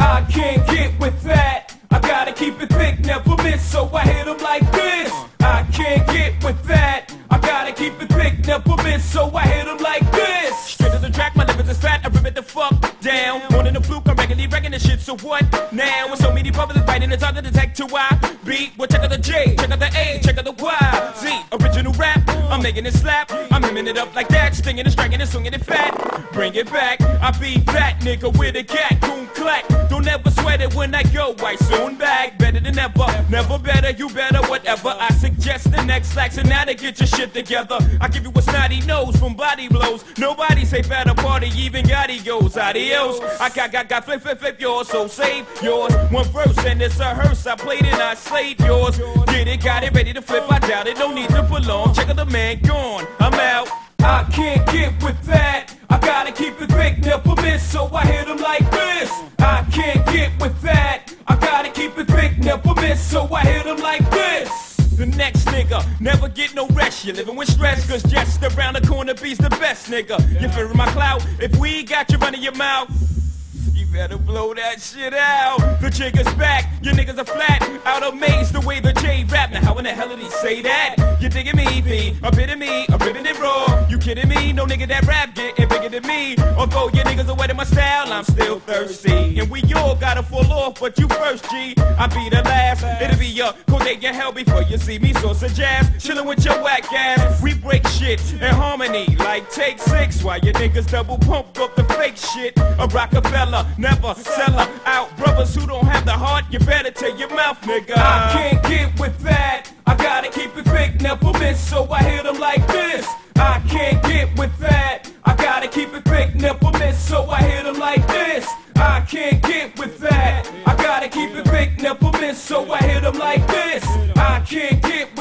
I can't get with that. I gotta keep it thick, never miss, so I hit 'em like this. I can't get with that. I gotta keep it thick, never miss, so I hit 'em like this. Straight to the track, my livers is fat, I rip it the fuck down. One in the fluke, This shit, so what now? With so many brothers fighting, it's hard to detect who I beat. Well, check out the J, check out the A, check out the Y. Z, original rap, I'm making it slap. I'm hemming it up like that, stinging and striking and swinging it fat. Bring it back, I be that nigga with a cat, coon clack. Don't ever sweat when I go, I soon back. Better than ever, never better, you better, whatever. I suggest the next and now to get your shit together. I give you a snotty nose from body blows. Nobody say better party, even Gotti goes. Adios. I got, got, got, flip, flip, flip yours, so save yours. One verse and it's a hearse. I played and I slayed yours. Get it, got it, ready to flip. I doubt it, don't need to belong. Check out the man gone. I'm out. I can't get with that. I gotta keep it thick, never miss, so I hit 'em like get with that. I gotta keep it thick, never miss, so I hit 'em like this. The next nigga never get no rest. You living with stress, cause just around the corner be's the best nigga. You fearing my clout? If we got you running your mouth. You better blow that shit out. The trigger's back, your niggas are flat. Out amazed the way the J rap. Now how in the hell did he say that? You digging me, B? A bit of me, a ribbon and raw. Kidding me? No nigga that rap getting bigger than me. Although your niggas away to my style, I'm still thirsty. And we all gotta fall off, but you first, G. I be the last. It'll be your Kodak your hell before you see me. So suggest chillin' with your whack ass. We break shit in harmony, like take six. While your niggas double pump up the fake shit. A Rockefeller, never sell her out. Brothers who don't have the heart, you better take your mouth, nigga. I can't get with that. I gotta keep it thick, never miss, so I hit 'em like this. I can't get with that. I gotta keep it thick, never miss, so I hit 'em like this. I can't get with that. I gotta keep it thick, never miss, so I hit 'em like this. I can't get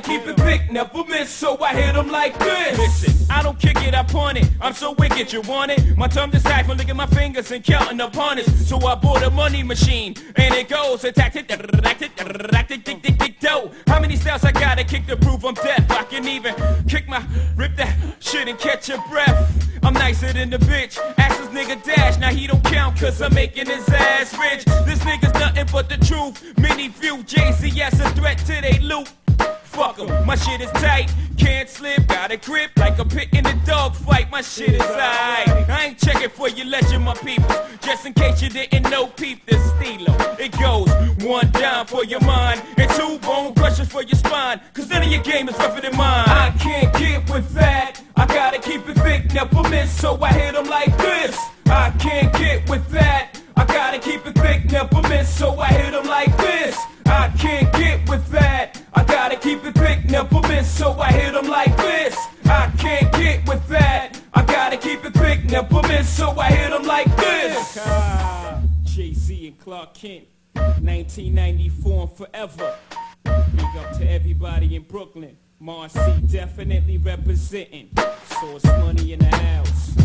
gotta keep it thick, never miss, so I hit 'em like this. Listen, I don't kick it, I punt it. I'm so wicked, you want it? My tongue decides from licking my fingers and counting upon it. So I bought a money machine, and it goes attack it, attack it, attack it, dick, dick, dick, dough. How many styles I gotta kick to prove I'm deaf? I can even kick my, rip that shit and catch your breath. I'm nicer than the bitch. Ask this nigga Dash, now he don't count cause I'm making his ass rich. This nigga's nothing but the truth. Many view Jay-Z as a threat to they loot. Fuck 'em, my shit is tight, can't slip, got a grip like a pit in a dog fight. My shit is aight. I ain't checking for your legend, my people. Just in case you didn't know, peep this stilo. It goes one down for your mind and two bone crushers for your spine. Cause none of your game is rougher than mine. I can't get with that. I gotta keep it thick, never miss, so I hit 'em like this. Never so I hit 'em like this. Jay-Z and Clark Kent, 1994 and forever. Big up to everybody in Brooklyn. Marcy definitely representing. Sauce Money in the house.